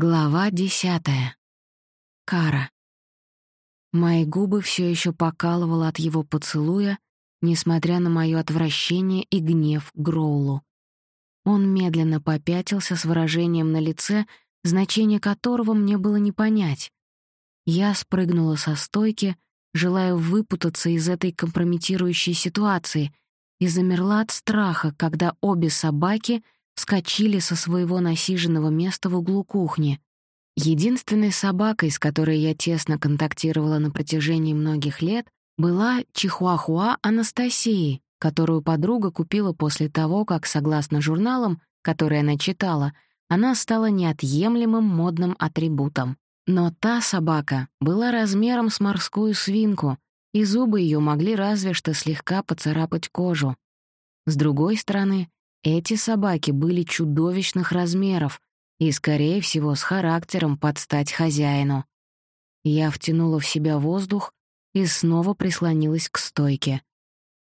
Глава десятая. Кара. Мои губы все еще покалывало от его поцелуя, несмотря на мое отвращение и гнев Гроулу. Он медленно попятился с выражением на лице, значение которого мне было не понять. Я спрыгнула со стойки, желая выпутаться из этой компрометирующей ситуации, и замерла от страха, когда обе собаки — вскочили со своего насиженного места в углу кухни. Единственной собакой, с которой я тесно контактировала на протяжении многих лет, была чихуахуа Анастасии, которую подруга купила после того, как, согласно журналам, которые она читала, она стала неотъемлемым модным атрибутом. Но та собака была размером с морскую свинку, и зубы ее могли разве что слегка поцарапать кожу. С другой стороны, эти собаки были чудовищных размеров и, скорее всего, с характером под стать хозяину. Я втянула в себя воздух и снова прислонилась к стойке.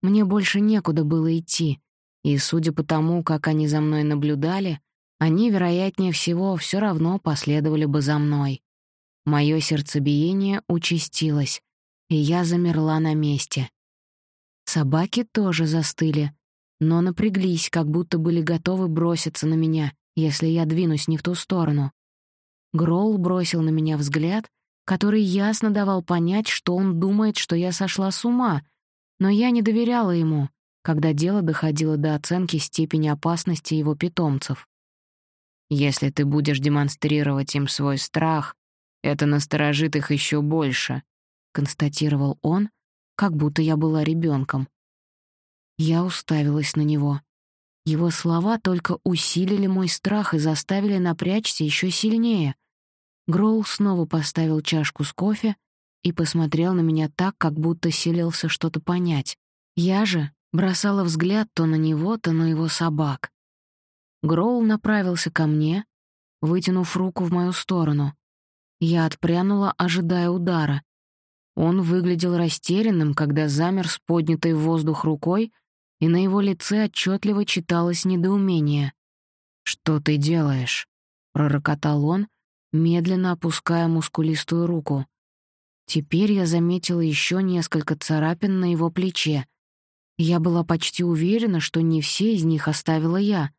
Мне больше некуда было идти, и, судя по тому, как они за мной наблюдали, они, вероятнее всего, все равно последовали бы за мной. Моё сердцебиение участилось, и я замерла на месте. Собаки тоже застыли, но напряглись, как будто были готовы броситься на меня, если я двинусь не в ту сторону. Гролл бросил на меня взгляд, который ясно давал понять, что он думает, что я сошла с ума, но я не доверяла ему, когда дело доходило до оценки степени опасности его питомцев. «Если ты будешь демонстрировать им свой страх, это насторожит их еще больше», — констатировал он, как будто я была ребенком. Я уставилась на него. Его слова только усилили мой страх и заставили напрячься еще сильнее. Гроул снова поставил чашку с кофе и посмотрел на меня так, как будто селился что-то понять. Я же бросала взгляд то на него, то на его собак. Гроул направился ко мне, вытянув руку в мою сторону. Я отпрянула, ожидая удара. Он выглядел растерянным, когда замер с поднятой в воздух рукой, и на его лице отчетливо читалось недоумение. «Что ты делаешь?» — пророкотал он, медленно опуская мускулистую руку. Теперь я заметила еще несколько царапин на его плече. Я была почти уверена, что не все из них оставила я.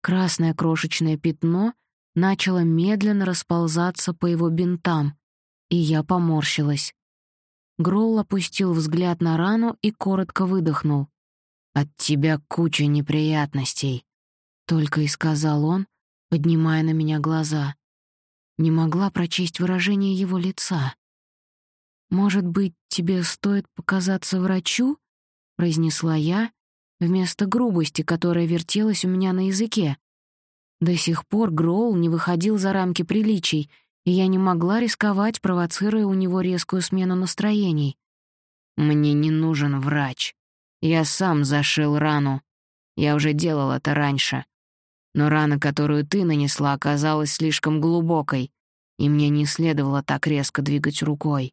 Красное крошечное пятно начало медленно расползаться по его бинтам, и я поморщилась. Гролл опустил взгляд на рану и коротко выдохнул. От тебя куча неприятностей», — только и сказал он, поднимая на меня глаза. Не могла прочесть выражение его лица. «Может быть, тебе стоит показаться врачу?» — произнесла я, вместо грубости, которая вертелась у меня на языке. До сих пор Гроул не выходил за рамки приличий, и я не могла рисковать, провоцируя у него резкую смену настроений. «Мне не нужен врач», я сам зашил рану. Я уже делал это раньше. Но рана, которую ты нанесла, оказалась слишком глубокой, и мне не следовало так резко двигать рукой.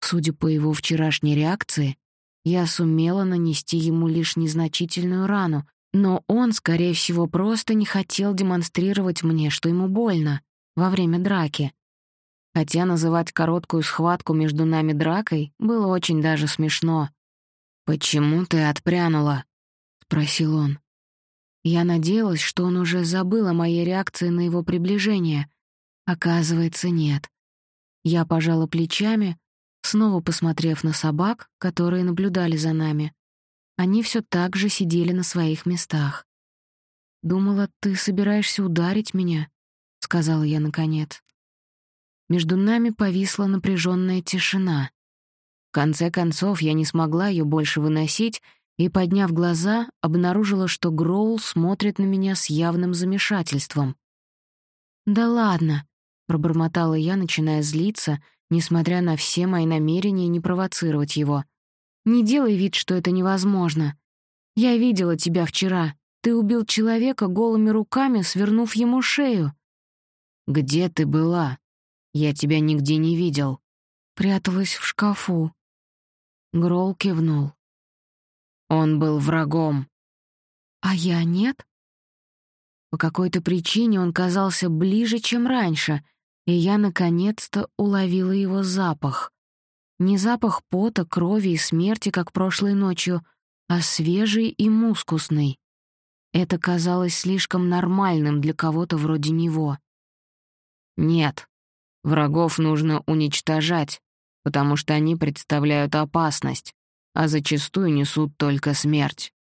Судя по его вчерашней реакции, я сумела нанести ему лишь незначительную рану, но он, скорее всего, просто не хотел демонстрировать мне, что ему больно, во время драки. Хотя называть короткую схватку между нами дракой было очень даже смешно. «Почему ты отпрянула?» — спросил он. Я надеялась, что он уже забыл о моей реакции на его приближение. Оказывается, нет. Я пожала плечами, снова посмотрев на собак, которые наблюдали за нами. Они все так же сидели на своих местах. «Думала, ты собираешься ударить меня?» — сказала я наконец. Между нами повисла напряженная тишина. Конце концов, я не смогла ее больше выносить и, подняв глаза, обнаружила, что Гроул смотрит на меня с явным замешательством. «Да ладно», — пробормотала я, начиная злиться, несмотря на все мои намерения не провоцировать его. «Не делай вид, что это невозможно. Я видела тебя вчера. Ты убил человека голыми руками, свернув ему шею». «Где ты была? Я тебя нигде не видел». Пряталась в шкафу. Грол кивнул. Он был врагом. А я нет? По какой-то причине он казался ближе, чем раньше, и я наконец-то уловила его запах. Не запах пота, крови и смерти, как прошлой ночью, а свежий и мускусный. Это казалось слишком нормальным для кого-то вроде него. Нет, врагов нужно уничтожать, потому что они представляют опасность, а зачастую несут только смерть.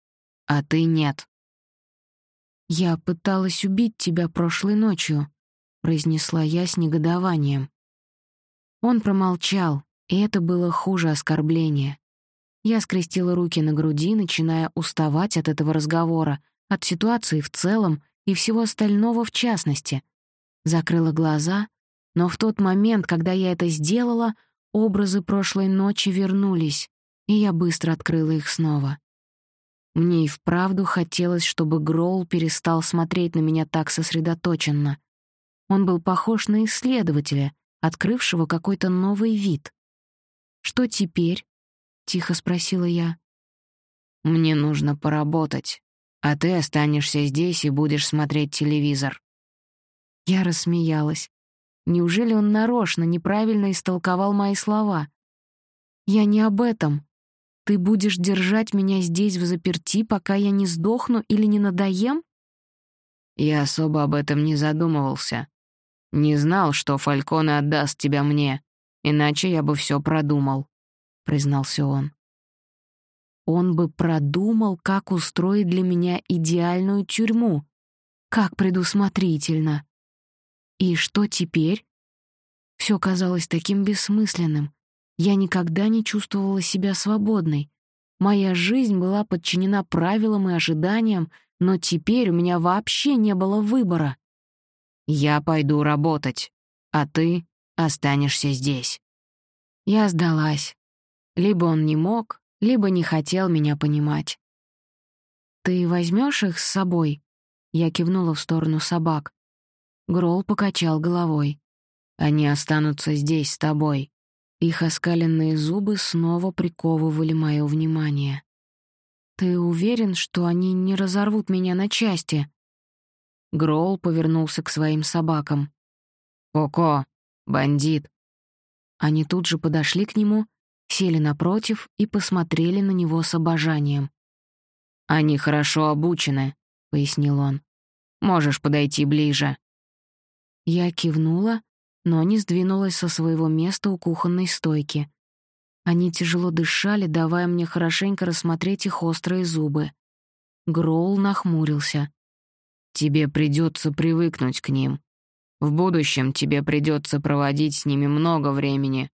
А ты нет. «Я пыталась убить тебя прошлой ночью», — произнесла я с негодованием. Он промолчал, и это было хуже оскорбления. Я скрестила руки на груди, начиная уставать от этого разговора, от ситуации в целом и всего остального в частности. Закрыла глаза, но в тот момент, когда я это сделала, образы прошлой ночи вернулись, и я быстро открыла их снова. Мне и вправду хотелось, чтобы Гроул перестал смотреть на меня так сосредоточенно. Он был похож на исследователя, открывшего какой-то новый вид. «Что теперь?» — тихо спросила я. «Мне нужно поработать», а ты останешься здесь и будешь смотреть телевизор». Я рассмеялась. Неужели он нарочно неправильно истолковал мои слова? «Я не об этом. Ты будешь держать меня здесь в заперти, пока я не сдохну или не надоем?» Я особо об этом не задумывался. Не знал, что Фальконе отдаст тебя мне, иначе я бы все продумал», — признался он. Он бы продумал, как устроить для меня идеальную тюрьму. Как предусмотрительно. И что теперь? Все казалось таким бессмысленным. Я никогда не чувствовала себя свободной. Моя жизнь была подчинена правилам и ожиданиям, но теперь у меня вообще не было выбора. «Я пойду работать, а ты останешься здесь». Я сдалась. Либо он не мог, либо не хотел меня понимать. «Ты возьмешь их с собой?» Я кивнула в сторону собак. Грол покачал головой. «Они останутся здесь с тобой». Их оскаленные зубы снова приковывали мое внимание. «Ты уверен, что они не разорвут меня на части?» Грол повернулся к своим собакам. «Коко, бандит!» Они тут же подошли к нему сели напротив и посмотрели на него с обожанием. «Они хорошо обучены», — пояснил он. «Можешь подойти ближе». Я кивнула, но не сдвинулась со своего места у кухонной стойки. Они тяжело дышали, давая мне хорошенько рассмотреть их острые зубы. Гроул нахмурился. «Тебе придется привыкнуть к ним. В будущем тебе придется проводить с ними много времени,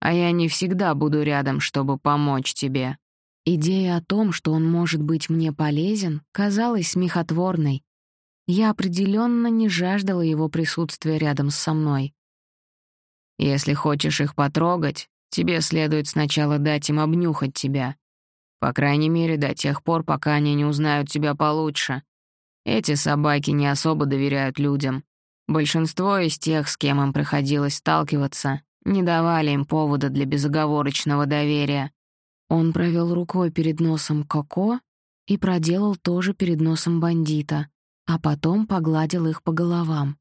а я не всегда буду рядом, чтобы помочь тебе». Идея о том, что он может быть мне полезен, казалась смехотворной. Я определенно не жаждала его присутствия рядом со мной. «Если хочешь их потрогать, тебе следует сначала дать им обнюхать тебя. По крайней мере, до тех пор, пока они не узнают тебя получше. Эти собаки не особо доверяют людям. Большинство из тех, с кем им приходилось сталкиваться, не давали им повода для безоговорочного доверия. Он провел рукой перед носом Коко и проделал тоже перед носом бандита, а потом погладил их по головам.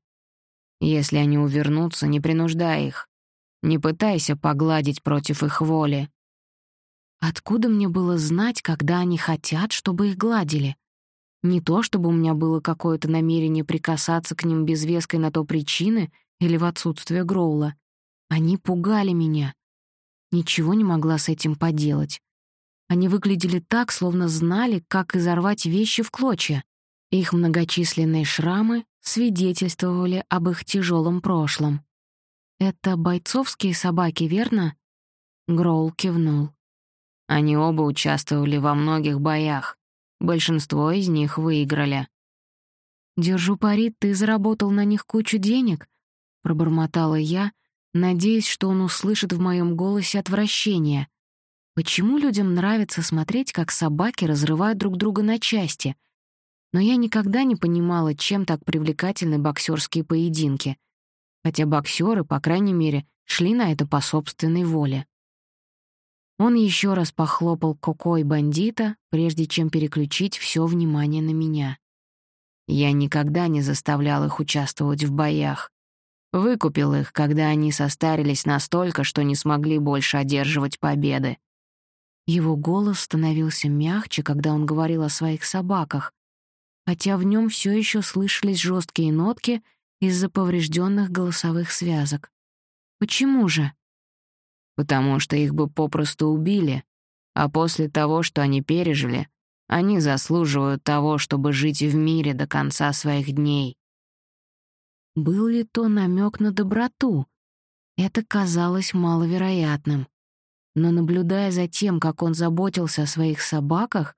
«Если они увернутся, не принуждай их. Не пытайся погладить против их воли». Откуда мне было знать, когда они хотят, чтобы их гладили? Не то, чтобы у меня было какое-то намерение прикасаться к ним без веской на то причины или в отсутствие Гроула. Они пугали меня. Ничего не могла с этим поделать. Они выглядели так, словно знали, как изорвать вещи в клочья. Их многочисленные шрамы свидетельствовали об их тяжелом прошлом. «Это бойцовские собаки, верно?» Гроул кивнул. Они оба участвовали во многих боях. Большинство из них выиграли. «Держу пари, ты заработал на них кучу денег?» — пробормотала я, надеясь, что он услышит в моем голосе отвращение. Почему людям нравится смотреть, как собаки разрывают друг друга на части? Но я никогда не понимала, чем так привлекательны боксерские поединки. Хотя боксеры, по крайней мере, шли на это по собственной воле. Он еще раз похлопал Коко и бандита, прежде чем переключить все внимание на меня. Я никогда не заставлял их участвовать в боях. Выкупил их, когда они состарились настолько, что не смогли больше одерживать победы. Его голос становился мягче, когда он говорил о своих собаках, хотя в нем все еще слышались жесткие нотки из-за поврежденных голосовых связок. Почему же? Потому что их бы попросту убили, а после того, что они пережили, они заслуживают того, чтобы жить в мире до конца своих дней. Был ли то намек на доброту? Это казалось маловероятным. Но наблюдая за тем, как он заботился о своих собаках,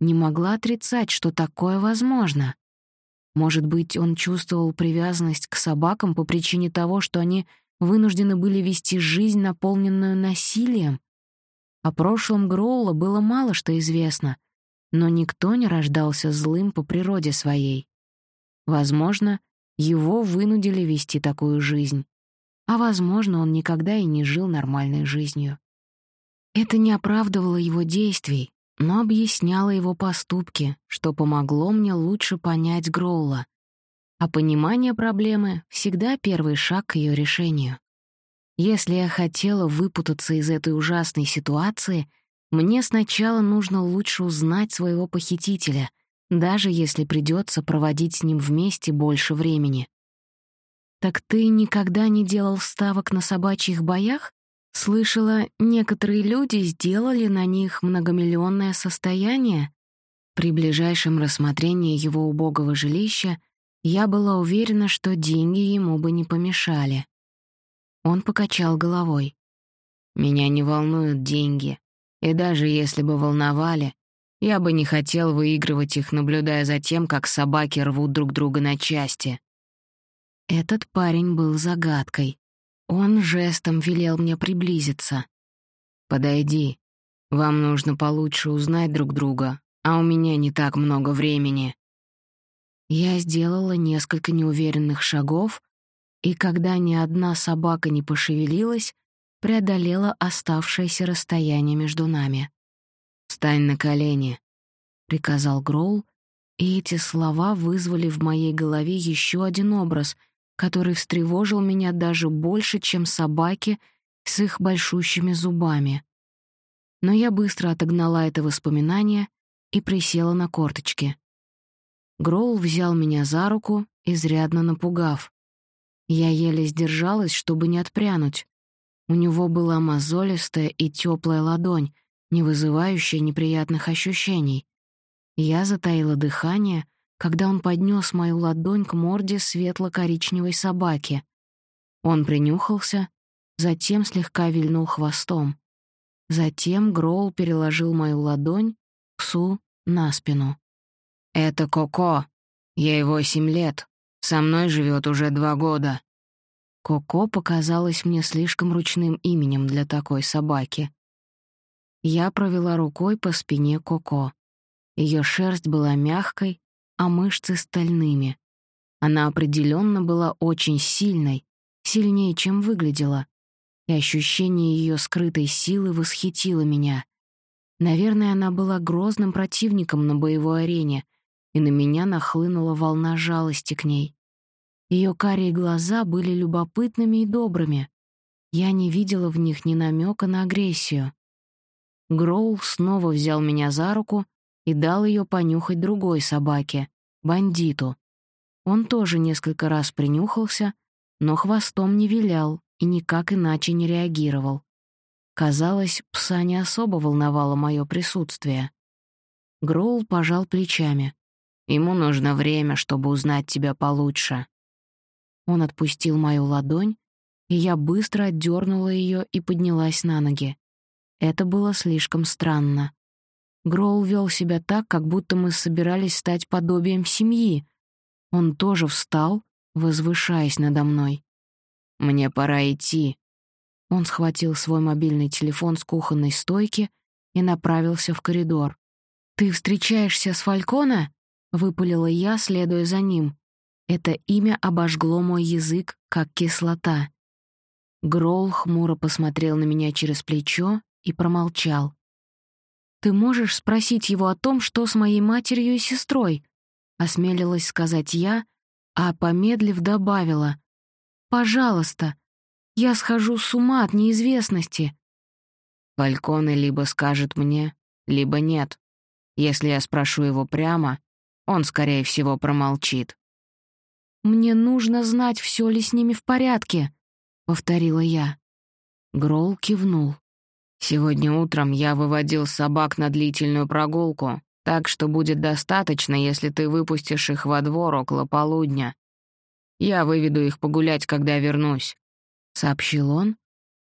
не могла отрицать, что такое возможно. Может быть, он чувствовал привязанность к собакам по причине того, что они вынуждены были вести жизнь, наполненную насилием? О прошлом Гроула было мало что известно, но никто не рождался злым по природе своей. Возможно, его вынудили вести такую жизнь, а, возможно, он никогда и не жил нормальной жизнью. Это не оправдывало его действий, но объясняло его поступки, что помогло мне лучше понять Гроула. А понимание проблемы — всегда первый шаг к ее решению. Если я хотела выпутаться из этой ужасной ситуации, мне сначала нужно лучше узнать своего похитителя, даже если придется проводить с ним вместе больше времени. «Так ты никогда не делал ставок на собачьих боях?» Слышала, некоторые люди сделали на них многомиллионное состояние. При ближайшем рассмотрении его убогого жилища я была уверена, что деньги ему бы не помешали. Он покачал головой. «Меня не волнуют деньги. И даже если бы волновали, я бы не хотел выигрывать их, наблюдая за тем, как собаки рвут друг друга на части». Этот парень был загадкой. Он жестом велел мне приблизиться. «Подойди. Вам нужно получше узнать друг друга, а у меня не так много времени». Я сделала несколько неуверенных шагов, и когда ни одна собака не пошевелилась, преодолела оставшееся расстояние между нами. «Встань на колени», — приказал Гроул, и эти слова вызвали в моей голове еще один образ, который встревожил меня даже больше, чем собаки с их большущими зубами. Но я быстро отогнала это воспоминание и присела на корточки. Гроул взял меня за руку, изрядно напугав. Я еле сдержалась, чтобы не отпрянуть. У него была мозолистая и теплая ладонь, не вызывающая неприятных ощущений. Я затаила дыхание, когда он поднес мою ладонь к морде светло-коричневой собаки. Он принюхался, затем слегка вильнул хвостом. Затем Гроул переложил мою ладонь псу на спину. «Это Коко. Ей восемь лет. Со мной живет уже два года. Коко показалось мне слишком ручным именем для такой собаки. Я провела рукой по спине Коко. Ее шерсть была мягкой, а мышцы стальными. Она определенно была очень сильной, сильнее, чем выглядела, и ощущение ее скрытой силы восхитило меня. Наверное, она была грозным противником на боевой арене, и на меня нахлынула волна жалости к ней. Ее карие глаза были любопытными и добрыми. Я не видела в них ни намека на агрессию. Гроул снова взял меня за руку и дал ее понюхать другой собаке, бандиту. Он тоже несколько раз принюхался, но хвостом не вилял и никак иначе не реагировал. Казалось, пса не особо волновало мое присутствие. Гроул пожал плечами. «Ему нужно время, чтобы узнать тебя получше». Он отпустил мою ладонь, и я быстро отдернула ее и поднялась на ноги. Это было слишком странно. Гроул вел себя так, как будто мы собирались стать подобием семьи. Он тоже встал, возвышаясь надо мной. «Мне пора идти». Он схватил свой мобильный телефон с кухонной стойки и направился в коридор. «Ты встречаешься с Фалькона?» — выпалила я, следуя за ним. Это имя обожгло мой язык, как кислота. Грол хмуро посмотрел на меня через плечо и промолчал. «Ты можешь спросить его о том, что с моей матерью и сестрой?» осмелилась сказать я, а, помедлив, добавила. «Пожалуйста, я схожу с ума от неизвестности». Фальконе либо скажет мне, либо нет. Если я спрошу его прямо, он, скорее всего, промолчит. «Мне нужно знать, все ли с ними в порядке», — повторила я. Грол кивнул. «Сегодня утром я выводил собак на длительную прогулку, так что будет достаточно, если ты выпустишь их во двор около полудня. Я выведу их погулять, когда вернусь», — сообщил он,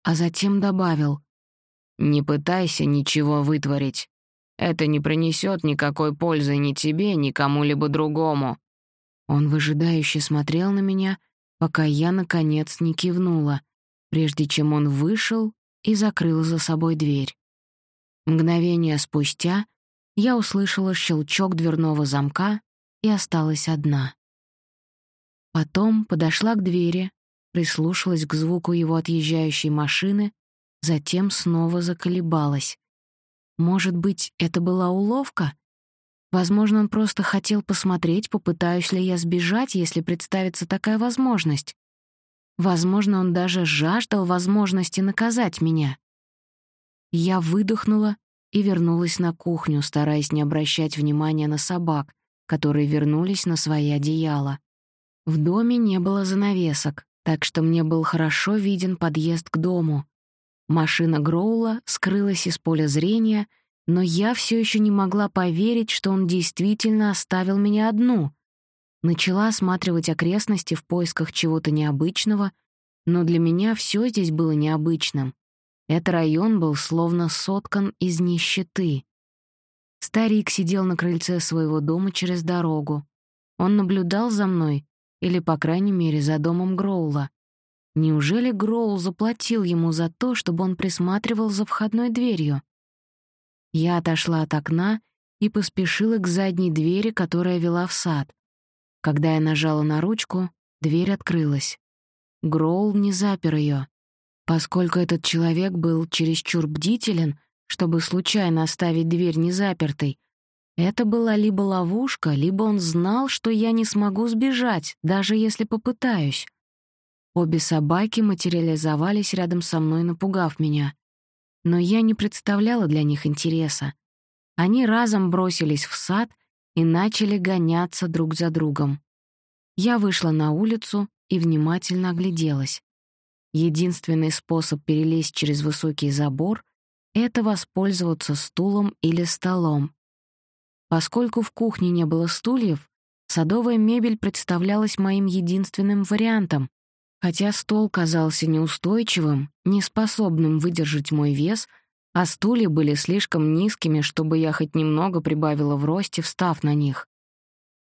а затем добавил. «Не пытайся ничего вытворить. Это не принесет никакой пользы ни тебе, ни кому-либо другому». Он выжидающе смотрел на меня, пока я, наконец, не кивнула, прежде чем он вышел и закрыл за собой дверь. Мгновение спустя я услышала щелчок дверного замка и осталась одна. Потом подошла к двери, прислушалась к звуку его отъезжающей машины, затем снова заколебалась. Может быть, это была уловка? Возможно, он просто хотел посмотреть, попытаюсь ли я сбежать, если представится такая возможность. Возможно, он даже жаждал возможности наказать меня. Я выдохнула и вернулась на кухню, стараясь не обращать внимания на собак, которые вернулись на свои одеяла. В доме не было занавесок, так что мне был хорошо виден подъезд к дому. Машина Гроула скрылась из поля зрения, но я все еще не могла поверить, что он действительно оставил меня одну. Начала осматривать окрестности в поисках чего-то необычного, но для меня все здесь было необычным. Этот район был словно соткан из нищеты. Старик сидел на крыльце своего дома через дорогу. Он наблюдал за мной, или, по крайней мере, за домом Гроула. Неужели Гроул заплатил ему за то, чтобы он присматривал за входной дверью? Я отошла от окна и поспешила к задней двери, которая вела в сад. Когда я нажала на ручку, дверь открылась. Гроул не запер ее. Поскольку этот человек был чересчур бдителен, чтобы случайно оставить дверь незапертой, это была либо ловушка, либо он знал, что я не смогу сбежать, даже если попытаюсь. Обе собаки материализовались рядом со мной, напугав меня. Но я не представляла для них интереса. Они разом бросились в сад и начали гоняться друг за другом. Я вышла на улицу и внимательно огляделась. Единственный способ перелезть через высокий забор — это воспользоваться стулом или столом. Поскольку в кухне не было стульев, садовая мебель представлялась моим единственным вариантом, хотя стол казался неустойчивым, неспособным выдержать мой вес, а стулья были слишком низкими, чтобы я хоть немного прибавила в росте, встав на них.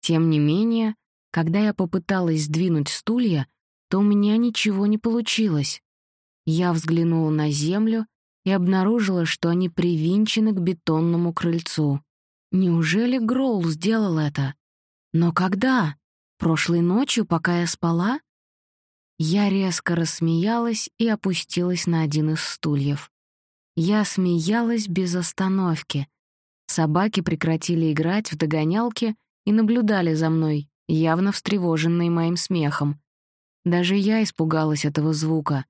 Тем не менее, когда я попыталась сдвинуть стулья, то у меня ничего не получилось. Я взглянула на землю и обнаружила, что они привинчены к бетонному крыльцу. Неужели Гроул сделал это? Но когда? Прошлой ночью, пока я спала? Я резко рассмеялась и опустилась на один из стульев. Я смеялась без остановки. Собаки прекратили играть в догонялки и наблюдали за мной, явно встревоженные моим смехом. Даже я испугалась этого звука.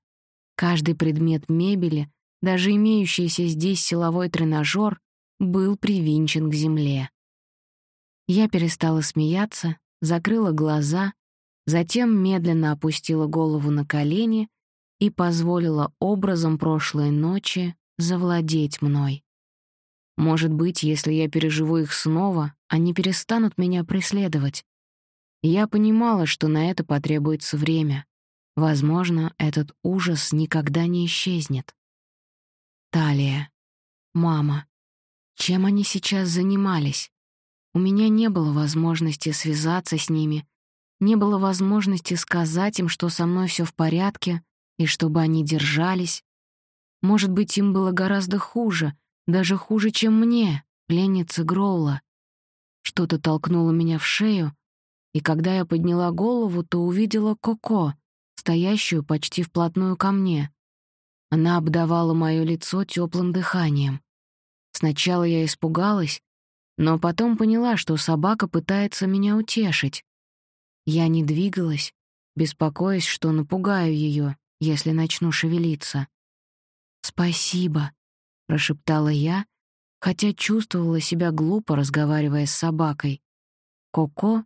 Каждый предмет мебели, даже имеющийся здесь силовой тренажер, был привинчен к земле. Я перестала смеяться, закрыла глаза, затем медленно опустила голову на колени и позволила образом прошлой ночи завладеть мной. Может быть, если я переживу их снова, они перестанут меня преследовать. Я понимала, что на это потребуется время. Возможно, этот ужас никогда не исчезнет. Талия. Мама. Чем они сейчас занимались? У меня не было возможности связаться с ними, не было возможности сказать им, что со мной все в порядке, и чтобы они держались. Может быть, им было гораздо хуже, даже хуже, чем мне, пленнице Гроула. Что-то толкнуло меня в шею, и когда я подняла голову, то увидела Коко, стоящую почти вплотную ко мне. Она обдавала моё лицо теплым дыханием. Сначала я испугалась, но потом поняла, что собака пытается меня утешить. Я не двигалась, беспокоясь, что напугаю ее, если начну шевелиться. «Спасибо», — прошептала я, хотя чувствовала себя глупо, разговаривая с собакой. Коко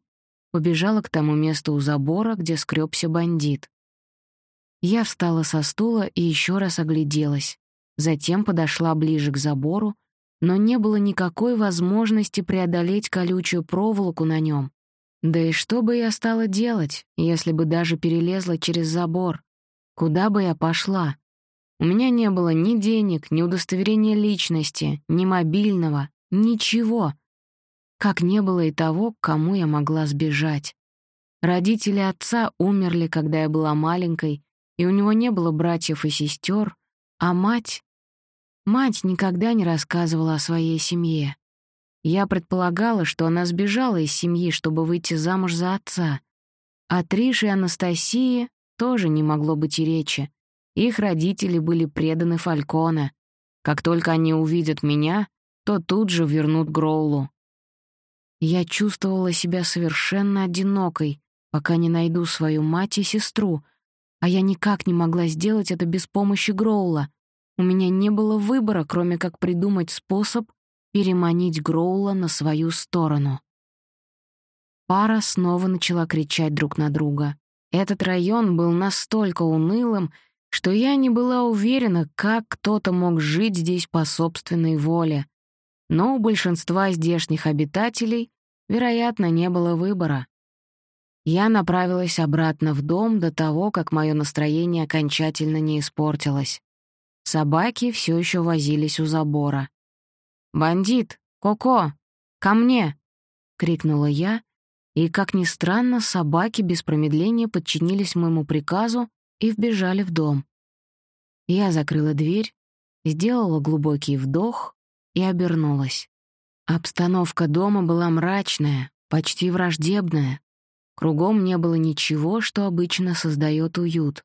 побежала к тому месту у забора, где скрёбся бандит. Я встала со стула и еще раз огляделась. Затем подошла ближе к забору, но не было никакой возможности преодолеть колючую проволоку на нем. Да и что бы я стала делать, если бы даже перелезла через забор? Куда бы я пошла? У меня не было ни денег, ни удостоверения личности, ни мобильного, ничего. Как не было и того, к кому я могла сбежать. Родители отца умерли, когда я была маленькой, и у него не было братьев и сестер, а мать... Мать никогда не рассказывала о своей семье. Я предполагала, что она сбежала из семьи, чтобы выйти замуж за отца. О Трише и Анастасии тоже не могло быть и речи. Их родители были преданы Фалькона. Как только они увидят меня, то тут же вернут Гроулу. Я чувствовала себя совершенно одинокой, пока не найду свою мать и сестру, а я никак не могла сделать это без помощи Гроула. У меня не было выбора, кроме как придумать способ переманить Гроула на свою сторону. Пара снова начала кричать друг на друга. Этот район был настолько унылым, что я не была уверена, как кто-то мог жить здесь по собственной воле. Но у большинства здешних обитателей, вероятно, не было выбора. Я направилась обратно в дом до того, как мое настроение окончательно не испортилось. Собаки все еще возились у забора. «Бандит! Коко! Ко мне!» — крикнула я, и, как ни странно, собаки без промедления подчинились моему приказу и вбежали в дом. Я закрыла дверь, сделала глубокий вдох и обернулась. Обстановка дома была мрачная, почти враждебная. Кругом не было ничего, что обычно создает уют.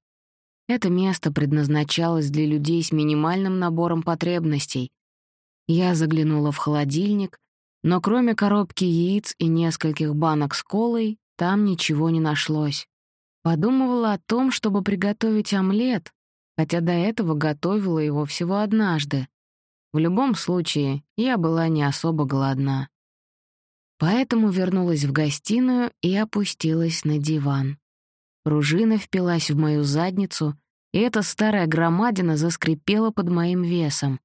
Это место предназначалось для людей с минимальным набором потребностей. Я заглянула в холодильник но кроме коробки яиц и нескольких банок с колой, там ничего не нашлось. Подумывала о том, чтобы приготовить омлет, хотя до этого готовила его всего однажды. В любом случае, я была не особо голодна. Поэтому вернулась в гостиную и опустилась на диван. Пружина впилась в мою задницу, и эта старая громадина заскрипела под моим весом.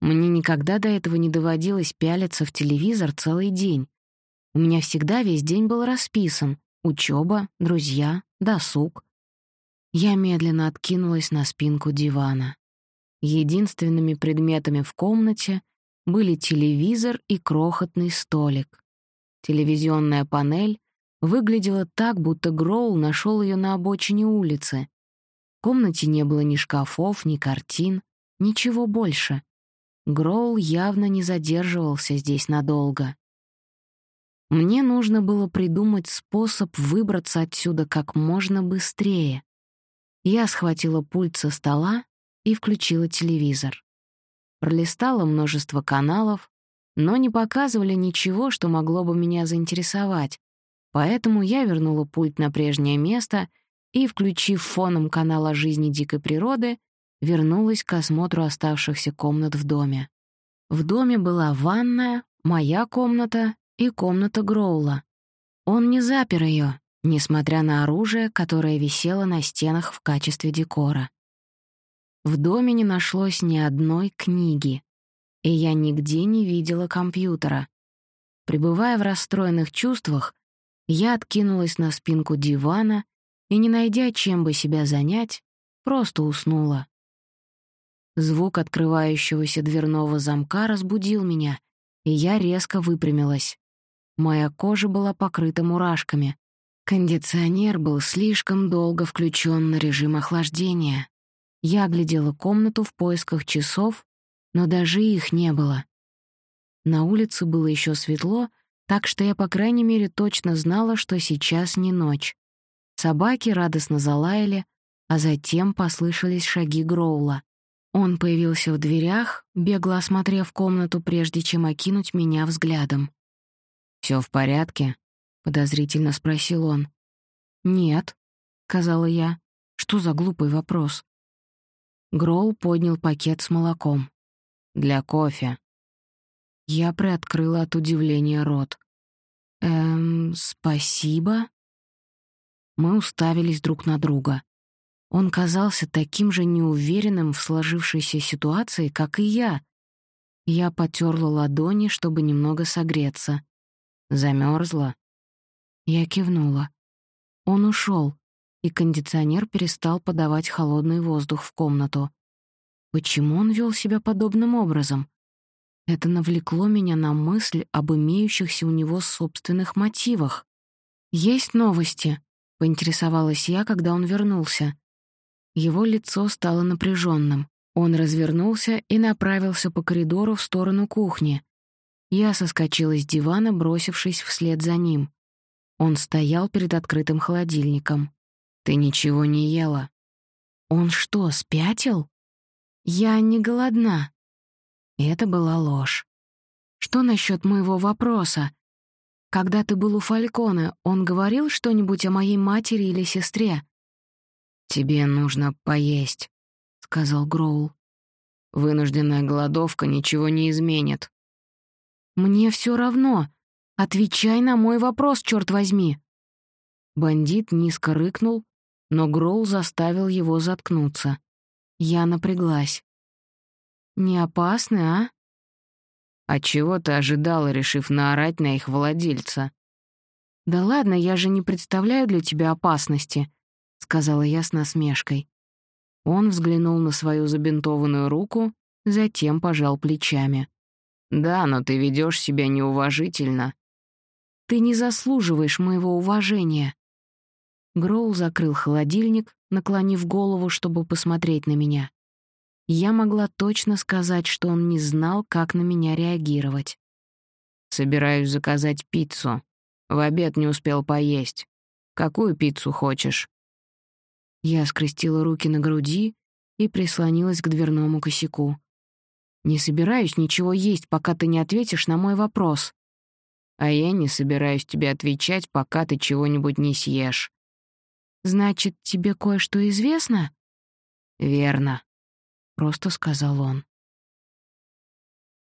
Мне никогда до этого не доводилось пялиться в телевизор целый день. У меня всегда весь день был расписан. Учёба, друзья, досуг. Я медленно откинулась на спинку дивана. Единственными предметами в комнате были телевизор и крохотный столик. Телевизионная панель выглядела так, будто Гроул нашел ее на обочине улицы. В комнате не было ни шкафов, ни картин, ничего больше. Гроул явно не задерживался здесь надолго. Мне нужно было придумать способ выбраться отсюда как можно быстрее. Я схватила пульт со стола и включила телевизор. Пролистала множество каналов, но не показывали ничего, что могло бы меня заинтересовать, поэтому я вернула пульт на прежнее место и, включив фоном канал о жизни дикой природы, вернулась к осмотру оставшихся комнат в доме. В доме была ванная, моя комната и комната Гроула. Он не запер ее, несмотря на оружие, которое висело на стенах в качестве декора. В доме не нашлось ни одной книги, и я нигде не видела компьютера. Пребывая в расстроенных чувствах, я откинулась на спинку дивана и, не найдя чем бы себя занять, просто уснула. Звук открывающегося дверного замка разбудил меня, и я резко выпрямилась. Моя кожа была покрыта мурашками. Кондиционер был слишком долго включен на режим охлаждения. Я глядела комнату в поисках часов, но даже их не было. На улице было еще светло, так что я, по крайней мере, точно знала, что сейчас не ночь. Собаки радостно залаяли, а затем послышались шаги Гроула. Он появился в дверях, бегло осмотрев комнату, прежде чем окинуть меня взглядом. Все в порядке?» — подозрительно спросил он. «Нет», — сказала я. «Что за глупый вопрос?» Гроул поднял пакет с молоком. «Для кофе». Я приоткрыла от удивления рот. «Эм, спасибо?» Мы уставились друг на друга. Он казался таким же неуверенным в сложившейся ситуации, как и я. Я потерла ладони, чтобы немного согреться. Замерзла. Я кивнула. Он ушел, и кондиционер перестал подавать холодный воздух в комнату. Почему он вел себя подобным образом? Это навлекло меня на мысль об имеющихся у него собственных мотивах. «Есть новости?» — поинтересовалась я, когда он вернулся. Его лицо стало напряженным. Он развернулся и направился по коридору в сторону кухни. Я соскочила с дивана, бросившись вслед за ним. Он стоял перед открытым холодильником. «Ты ничего не ела?» «Он что, спятил?» «Я не голодна». Это была ложь. «Что насчет моего вопроса? Когда ты был у Фалькона, он говорил что-нибудь о моей матери или сестре?» «Тебе нужно поесть», — сказал Гроул. «Вынужденная голодовка ничего не изменит». «Мне все равно. Отвечай на мой вопрос, черт возьми». Бандит низко рыкнул, но Гроул заставил его заткнуться. Я напряглась. «Не опасно, а?» «А чего ты ожидала, решив наорать на их владельца?» «Да ладно, я же не представляю для тебя опасности», сказала я с насмешкой. Он взглянул на свою забинтованную руку, затем пожал плечами. «Да, но ты ведешь себя неуважительно». «Ты не заслуживаешь моего уважения». Гроул закрыл холодильник, наклонив голову, чтобы посмотреть на меня. Я могла точно сказать, что он не знал, как на меня реагировать. «Собираюсь заказать пиццу. В обед не успел поесть. Какую пиццу хочешь?» Я скрестила руки на груди и прислонилась к дверному косяку. «Не собираюсь ничего есть, пока ты не ответишь на мой вопрос». «А я не собираюсь тебе отвечать, пока ты чего-нибудь не съешь». «Значит, тебе кое-что известно?» «Верно», — просто сказал он.